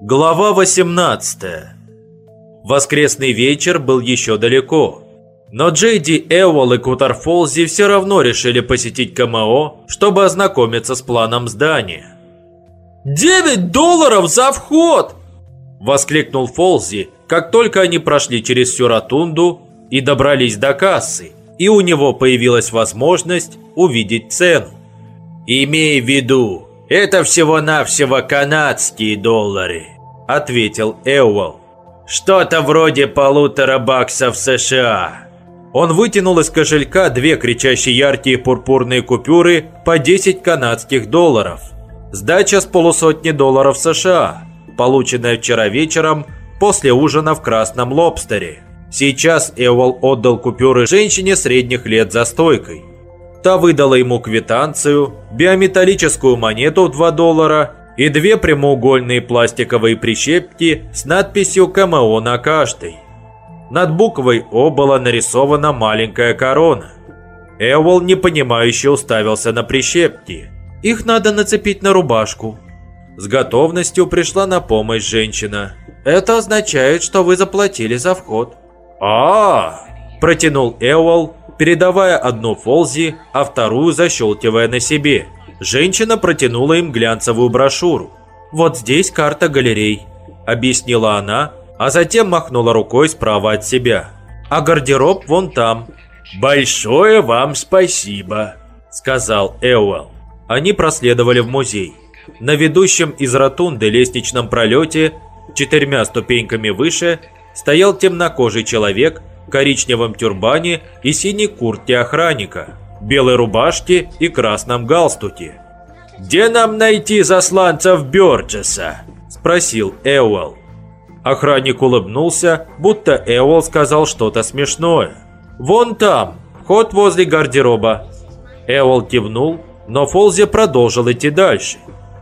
Глава 18 Воскресный вечер был еще далеко. Но Джейди Эвол и Кутар Фолзи все равно решили посетить КМО, чтобы ознакомиться с планом здания. «Девять долларов за вход!» Воскликнул Фолзи, как только они прошли через всю ротунду и добрались до кассы, и у него появилась возможность увидеть цену. «Имей в виду, это всего-навсего канадские доллары», – ответил Эуэлл. «Что-то вроде полутора баксов США». Он вытянул из кошелька две кричащие яркие пурпурные купюры по 10 канадских долларов. Сдача с полусотни долларов США, полученная вчера вечером после ужина в Красном Лобстере. Сейчас Эвол отдал купюры женщине средних лет за стойкой. Та выдала ему квитанцию, биометаллическую монету в 2 доллара и две прямоугольные пластиковые прищепки с надписью КМО на каждой. Над буквой О была нарисована маленькая корона. Эвол непонимающе уставился на прищепки. «Их надо нацепить на рубашку». С готовностью пришла на помощь женщина. «Это означает, что вы заплатили за вход». а, протянул Эвол, передавая одну Фолзи, а вторую защелкивая на себе. Женщина протянула им глянцевую брошюру. «Вот здесь карта галерей», – объяснила она, а затем махнула рукой справа от себя. «А гардероб вон там». «Большое вам спасибо», – сказал Эуэлл. Они проследовали в музей. На ведущем из ротунды лестничном пролете, четырьмя ступеньками выше, стоял темнокожий человек коричневом тюрбане и синей куртке охранника, белой рубашке и красном галстуке. «Где нам найти засланцев Бёрджеса?» – спросил Эуэлл. Охранник улыбнулся, будто Эуэлл сказал что-то смешное. «Вон там, вход возле гардероба». Эуэлл кивнул, но Фолзи продолжил идти дальше.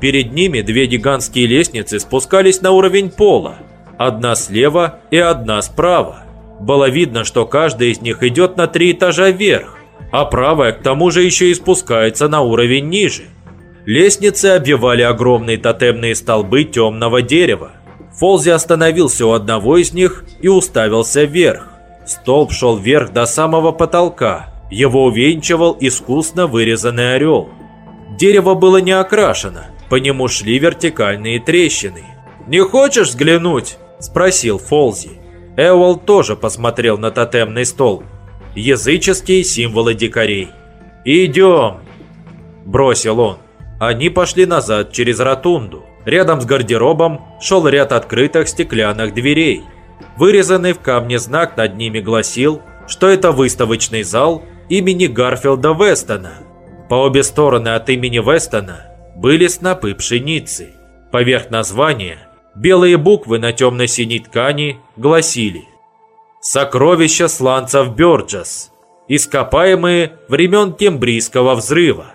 Перед ними две гигантские лестницы спускались на уровень пола. Одна слева и одна справа. Было видно, что каждая из них идет на три этажа вверх, а правая к тому же еще и спускается на уровень ниже. Лестницы обвивали огромные тотемные столбы темного дерева. Фолзи остановился у одного из них и уставился вверх. Столб шел вверх до самого потолка. Его увенчивал искусно вырезанный орел. Дерево было не окрашено, по нему шли вертикальные трещины. «Не хочешь взглянуть?» – спросил Фолзи. Эуэлл тоже посмотрел на тотемный столб. Языческие символы дикарей. «Идем!» – бросил он. Они пошли назад через ротунду. Рядом с гардеробом шел ряд открытых стеклянных дверей. Вырезанный в камне знак над ними гласил, что это выставочный зал имени Гарфилда Вестона. По обе стороны от имени Вестона были снопы пшеницы. Поверх названия белые буквы на темно-синей ткани гласили «Сокровища сланцев Бёрджес, ископаемые времен Кембрийского взрыва».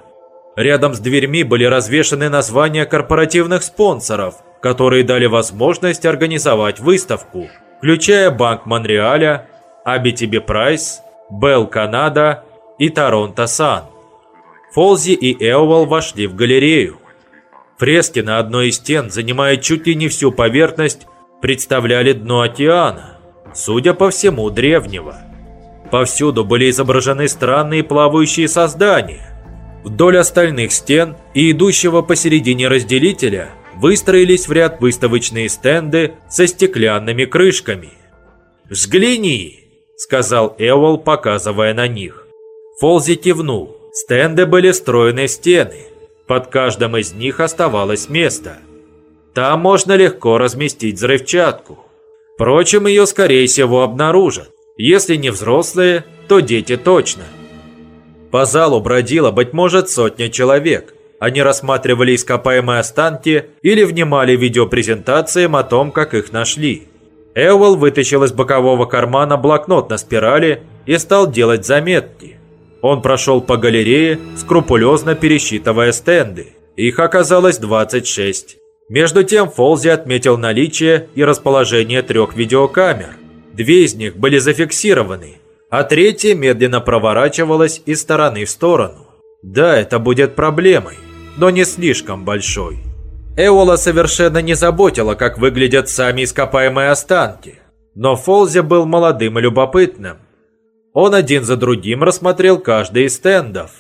Рядом с дверьми были развешаны названия корпоративных спонсоров, которые дали возможность организовать выставку, включая Банк Монреаля, Абитиби Прайс, Белл Канада и Торонто Сан. Фолзи и Эовал вошли в галерею. Фрески на одной из стен, занимая чуть ли не всю поверхность, представляли дно океана, судя по всему, древнего. Повсюду были изображены странные плавающие создания, Вдоль остальных стен и идущего посередине разделителя выстроились в ряд выставочные стенды со стеклянными крышками. «Взгляни!» – сказал Эвол, показывая на них. Фолзи кивнул. Стенды были встроены в стены. Под каждым из них оставалось место. Там можно легко разместить взрывчатку. Впрочем, ее скорее всего обнаружат. Если не взрослые, то дети точно. По залу бродило, быть может, сотня человек. Они рассматривали ископаемые останки или внимали видеопрезентациям о том, как их нашли. Эвел вытащил из бокового кармана блокнот на спирали и стал делать заметки. Он прошел по галерее, скрупулезно пересчитывая стенды. Их оказалось 26. Между тем Фолзи отметил наличие и расположение трех видеокамер. Две из них были зафиксированы, а третья медленно проворачивалась из стороны в сторону. Да, это будет проблемой, но не слишком большой. Эола совершенно не заботила, как выглядят сами ископаемые останки. Но Фолзи был молодым и любопытным. Он один за другим рассмотрел каждый из стендов.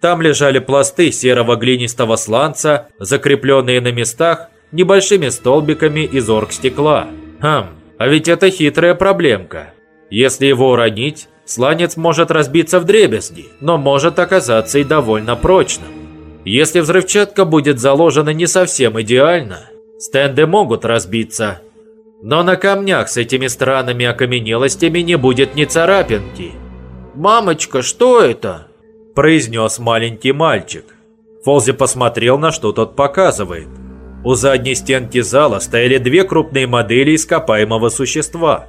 Там лежали пласты серого глинистого сланца, закрепленные на местах небольшими столбиками из оргстекла. Хм, а ведь это хитрая проблемка. Если его уронить, сланец может разбиться в дребезги, но может оказаться и довольно прочным. Если взрывчатка будет заложена не совсем идеально, стенды могут разбиться. Но на камнях с этими странными окаменелостями не будет ни царапинки. «Мамочка, что это?» – произнес маленький мальчик. Фолзи посмотрел, на что тот показывает. У задней стенки зала стояли две крупные модели ископаемого существа.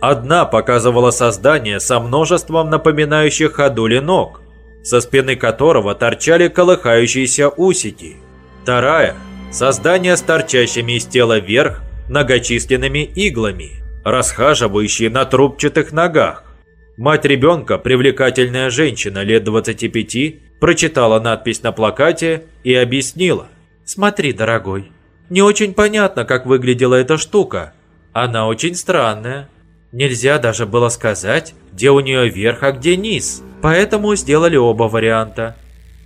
Одна показывала создание со множеством напоминающих ходули ног, со спины которого торчали колыхающиеся усики. Вторая – создание с торчащими из тела вверх многочисленными иглами, расхаживающие на трубчатых ногах. Мать ребенка, привлекательная женщина лет 25, прочитала надпись на плакате и объяснила. «Смотри, дорогой, не очень понятно, как выглядела эта штука. Она очень странная. Нельзя даже было сказать, где у нее верх, а где низ. Поэтому сделали оба варианта».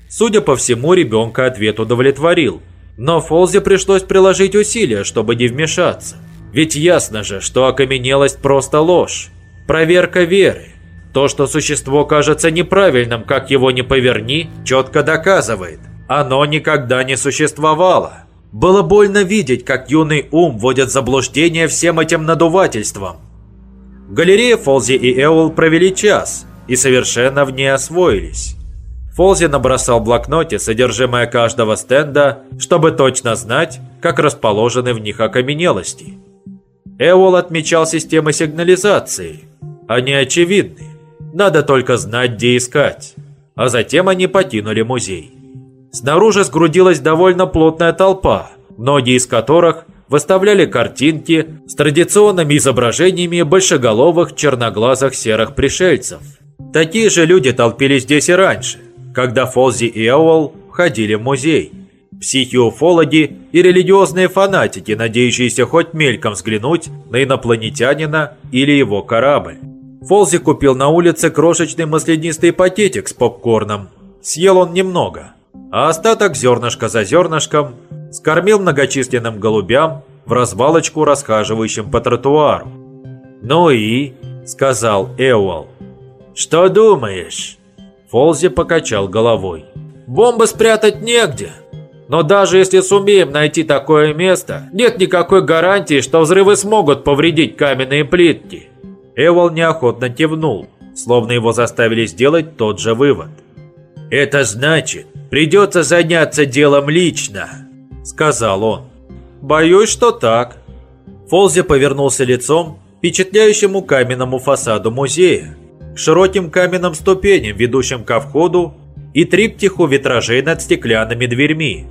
Судя по всему, ребенка ответ удовлетворил. Но Фолзе пришлось приложить усилия, чтобы не вмешаться. Ведь ясно же, что окаменелость просто ложь. Проверка веры. То, что существо кажется неправильным, как его не поверни, четко доказывает. Оно никогда не существовало. Было больно видеть, как юный ум вводит заблуждение всем этим надувательством. В галерее Фолзи и Эул провели час и совершенно в ней освоились. Фолзи набросал в блокноте содержимое каждого стенда, чтобы точно знать, как расположены в них окаменелости. Эол отмечал системы сигнализации. Они очевидны. Надо только знать, где искать. А затем они покинули музей. Снаружи сгрудилась довольно плотная толпа, многие из которых выставляли картинки с традиционными изображениями большеголовых черноглазых серых пришельцев. Такие же люди толпились здесь и раньше, когда Фолзи и Эуэлл входили в музей. Психиофологи и религиозные фанатики, надеющиеся хоть мельком взглянуть на инопланетянина или его корабль. Фолзи купил на улице крошечный маслянистый пакетик с попкорном. Съел он немного, а остаток зернышко за зернышком скормил многочисленным голубям в развалочку, расхаживающим по тротуару. «Ну и?» – сказал Эуал. «Что думаешь?» Фолзи покачал головой. «Бомбы спрятать негде. Но даже если сумеем найти такое место, нет никакой гарантии, что взрывы смогут повредить каменные плитки. Эвол неохотно кивнул, словно его заставили сделать тот же вывод. «Это значит, придется заняться делом лично», — сказал он. «Боюсь, что так». Фолзи повернулся лицом к впечатляющему каменному фасаду музея, широким каменным ступеням, ведущим ко входу, и триптиху витражей над стеклянными дверьми.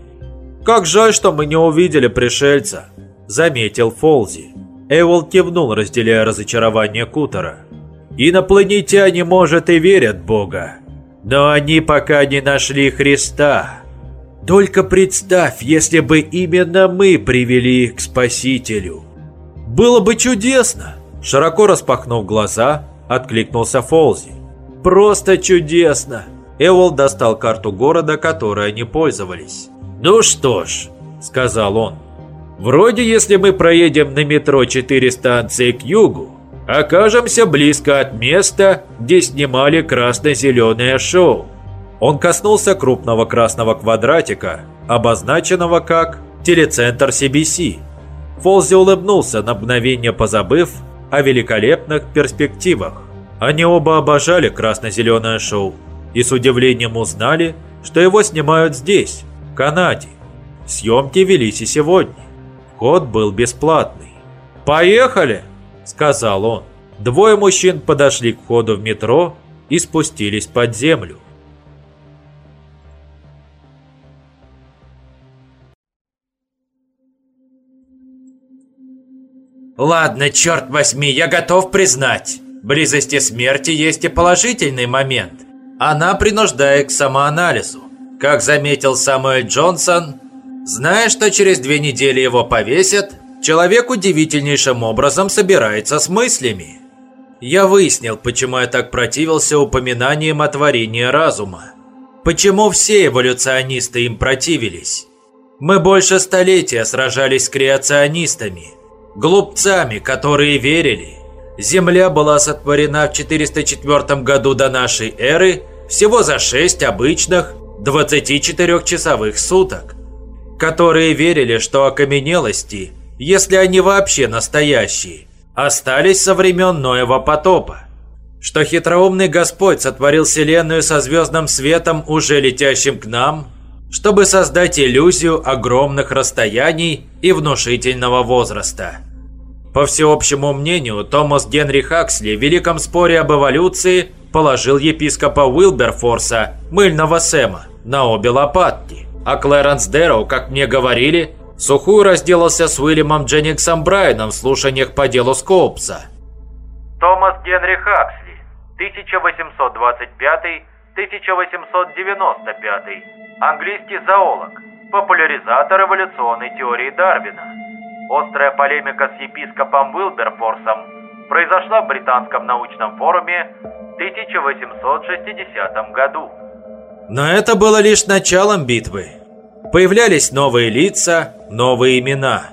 «Как жаль, что мы не увидели пришельца», — заметил Фолзи. Эвол кивнул, разделяя разочарование Кутера. «Инопланетяне, может, и верят Бога, но они пока не нашли Христа. Только представь, если бы именно мы привели их к Спасителю». «Было бы чудесно!» Широко распахнув глаза, откликнулся Фолзи. «Просто чудесно!» Эвол достал карту города, которой они пользовались. «Ну что ж», — сказал он, Вроде если мы проедем на метро 4 станции к югу, окажемся близко от места, где снимали красно-зеленое шоу. Он коснулся крупного красного квадратика, обозначенного как телецентр CBC. Фолзи улыбнулся на мгновение позабыв о великолепных перспективах. Они оба обожали красно-зеленое шоу и с удивлением узнали, что его снимают здесь, в Канаде. Съемки велись и сегодня. Вход был бесплатный. «Поехали!» – сказал он. Двое мужчин подошли к входу в метро и спустились под землю. Ладно, черт возьми, я готов признать. Близости смерти есть и положительный момент. Она принуждает к самоанализу. Как заметил Самуэль Джонсон, Зная, что через две недели его повесят, человек удивительнейшим образом собирается с мыслями. Я выяснил, почему я так противился упоминаниям о творении разума. Почему все эволюционисты им противились. Мы больше столетия сражались с креационистами, глупцами, которые верили. Земля была сотворена в 404 году до нашей эры всего за 6 обычных 24-часовых суток, которые верили, что окаменелости, если они вообще настоящие, остались со времен Ноева потопа, что хитроумный Господь сотворил Вселенную со звездным светом, уже летящим к нам, чтобы создать иллюзию огромных расстояний и внушительного возраста. По всеобщему мнению, Томас Генри Хаксли в Великом споре об эволюции положил епископа Уилберфорса, мыльного Сэма, на обе лопатки. А Клэрэнс Дэроу, как мне говорили, сухую разделался с Уильямом Дженнингсом Брайаном в слушаниях по делу Скоупса. Томас Генри Хаксли, 1825-1895, английский зоолог, популяризатор эволюционной теории Дарвина. Острая полемика с епископом Уилберфорсом произошла в британском научном форуме 1860 году. Но это было лишь началом битвы. Появлялись новые лица, новые имена.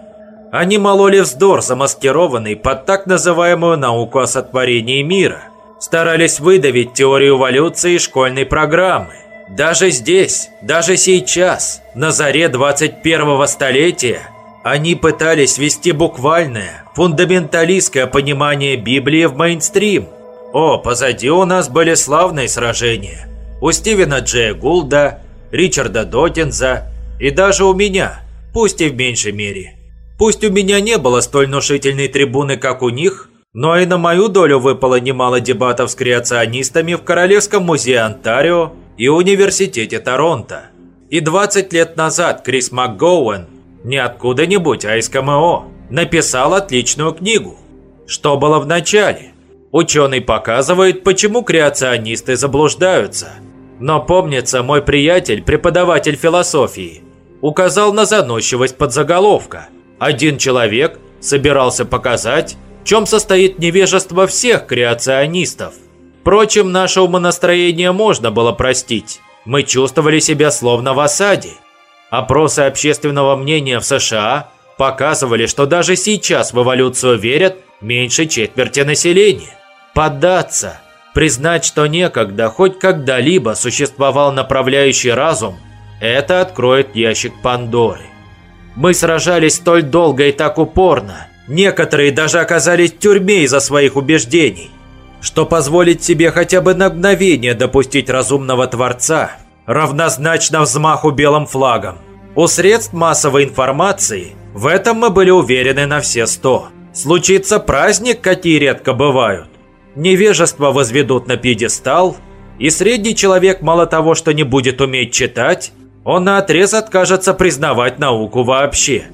Они мололи вздор, замаскированный под так называемую науку о сотворении мира. Старались выдавить теорию эволюции школьной программы. Даже здесь, даже сейчас, на заре 21 столетия, они пытались ввести буквальное, фундаменталистское понимание Библии в мейнстрим – о, позади у нас были славные сражения. У Стивена Джея Гулда, Ричарда Дотинза и даже у меня, пусть и в меньшей мере. Пусть у меня не было столь внушительной трибуны, как у них, но и на мою долю выпало немало дебатов с креационистами в Королевском музее Онтарио и Университете Торонто. И 20 лет назад Крис МакГоуэн, не откуда-нибудь, а из КМО, написал отличную книгу. Что было в начале? Ученый показывает, почему креационисты заблуждаются. Но помнится, мой приятель, преподаватель философии, указал на заносчивость подзаголовка. Один человек собирался показать, в чем состоит невежество всех креационистов. Впрочем, наше умонастроение можно было простить. Мы чувствовали себя словно в осаде. Опросы общественного мнения в США показывали, что даже сейчас в эволюцию верят меньше четверти населения. Поддаться, признать, что некогда, хоть когда-либо существовал направляющий разум, это откроет ящик Пандоры. Мы сражались столь долго и так упорно, некоторые даже оказались в тюрьме из-за своих убеждений, что позволить себе хотя бы на мгновение допустить разумного Творца равнозначно взмаху белым флагом. У средств массовой информации в этом мы были уверены на все сто. Случится праздник, какие редко бывают невежество возведут на пьедестал, и средний человек мало того, что не будет уметь читать, он наотрез откажется признавать науку вообще.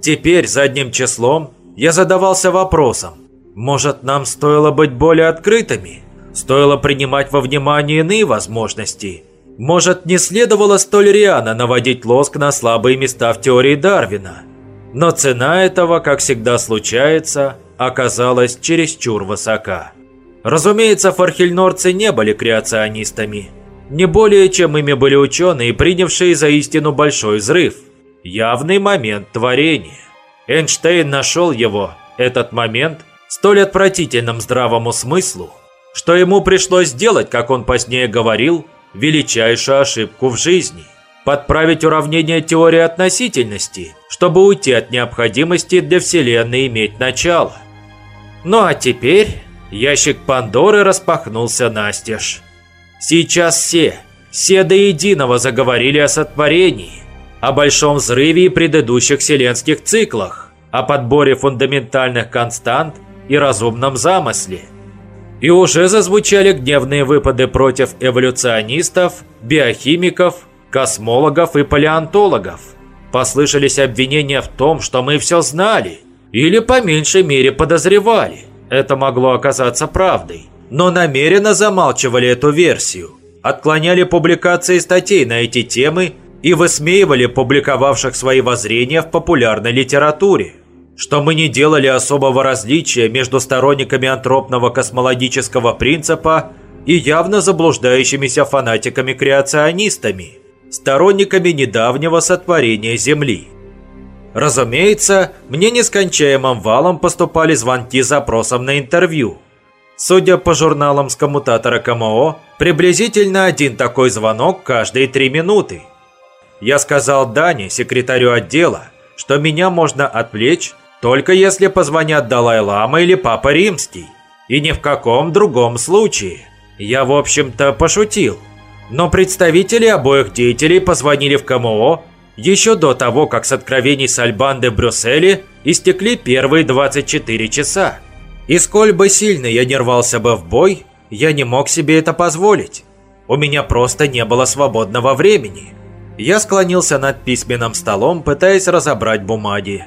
Теперь задним числом я задавался вопросом, может нам стоило быть более открытыми? Стоило принимать во внимание иные возможности? Может не следовало столь рьяно наводить лоск на слабые места в теории Дарвина? Но цена этого, как всегда случается, оказалась чересчур высока. Разумеется, фархельнорцы не были креационистами. Не более, чем ими были ученые, принявшие за истину большой взрыв. Явный момент творения. Эйнштейн нашел его, этот момент, столь отвратительным здравому смыслу, что ему пришлось сделать, как он позднее говорил, величайшую ошибку в жизни. Подправить уравнение теории относительности, чтобы уйти от необходимости для Вселенной иметь начало. Ну а теперь Ящик Пандоры распахнулся настежь. Сейчас все, все до единого заговорили о сотворении, о большом взрыве и предыдущих вселенских циклах, о подборе фундаментальных констант и разумном замысле. И уже зазвучали гневные выпады против эволюционистов, биохимиков, космологов и палеонтологов. Послышались обвинения в том, что мы все знали, или по меньшей мере подозревали. Это могло оказаться правдой, но намеренно замалчивали эту версию, отклоняли публикации статей на эти темы и высмеивали публиковавших свои воззрения в популярной литературе, что мы не делали особого различия между сторонниками антропного космологического принципа и явно заблуждающимися фанатиками-креационистами, сторонниками недавнего сотворения Земли. Разумеется, мне нескончаемым валом поступали звонки с запросом на интервью. Судя по журналам с коммутатора КМО, приблизительно один такой звонок каждые три минуты. Я сказал Дане, секретарю отдела, что меня можно отвлечь только если позвонят Далай-Лама или Папа Римский. И ни в каком другом случае. Я, в общем-то, пошутил. Но представители обоих деятелей позвонили в КМО еще до того, как с откровений Сальбанды в Брюсселе истекли первые 24 часа. И сколь бы сильно я не рвался бы в бой, я не мог себе это позволить. У меня просто не было свободного времени. Я склонился над письменным столом, пытаясь разобрать бумаги.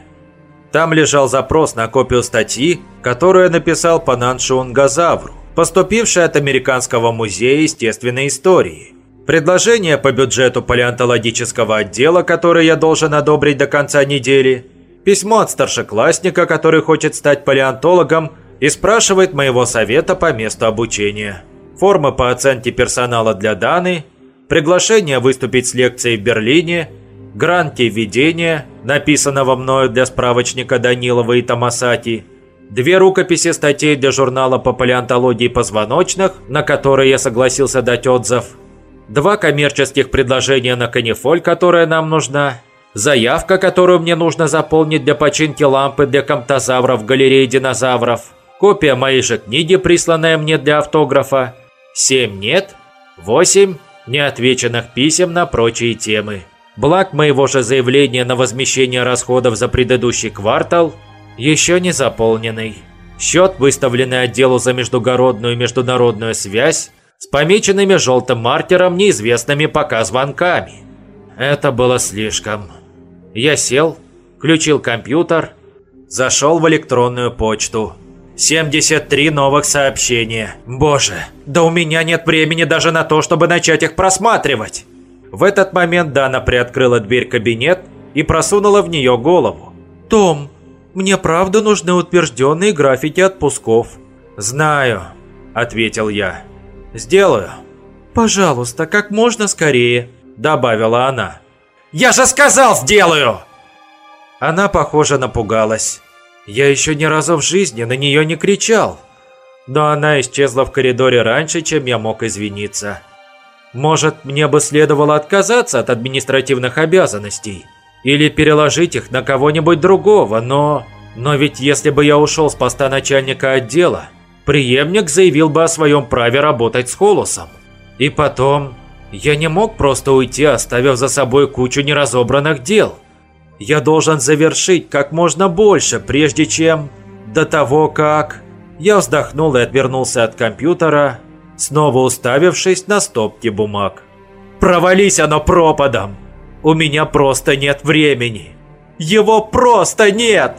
Там лежал запрос на копию статьи, которую написал по Наншунгазавру, поступившей от Американского музея естественной истории. Предложение по бюджету палеонтологического отдела, которое я должен одобрить до конца недели. Письмо от старшеклассника, который хочет стать палеонтологом и спрашивает моего совета по месту обучения. Формы по оценке персонала для Даны. Приглашение выступить с лекцией в Берлине. Гранти введения, написанного мною для справочника Данилова и Томасати. Две рукописи статей для журнала по палеонтологии позвоночных, на которые я согласился дать отзыв – два коммерческих предложения на канифоль, которая нам нужна, заявка, которую мне нужно заполнить для починки лампы для комптозавров в галерее динозавров, копия моей же книги, присланная мне для автографа, семь нет, восемь неотвеченных писем на прочие темы. Благ моего же заявления на возмещение расходов за предыдущий квартал еще не заполненный. Счет, выставленный отделу за междугородную и международную связь, с помеченными желтым маркером неизвестными пока звонками. Это было слишком. Я сел, включил компьютер, зашел в электронную почту. 73 новых сообщения. Боже, да у меня нет времени даже на то, чтобы начать их просматривать. В этот момент Дана приоткрыла дверь кабинет и просунула в нее голову. «Том, мне правда нужны утвержденные графики отпусков». «Знаю», – ответил я. «Сделаю». «Пожалуйста, как можно скорее», – добавила она. «Я же сказал, сделаю!» Она, похоже, напугалась. Я еще ни разу в жизни на нее не кричал. Но она исчезла в коридоре раньше, чем я мог извиниться. Может, мне бы следовало отказаться от административных обязанностей? Или переложить их на кого-нибудь другого, но... Но ведь если бы я ушел с поста начальника отдела, преемник заявил бы о своем праве работать с Холосом. И потом, я не мог просто уйти, оставив за собой кучу неразобранных дел. Я должен завершить как можно больше, прежде чем... До того, как... Я вздохнул и отвернулся от компьютера, снова уставившись на стопки бумаг. «Провались оно пропадом! У меня просто нет времени! Его просто нет!»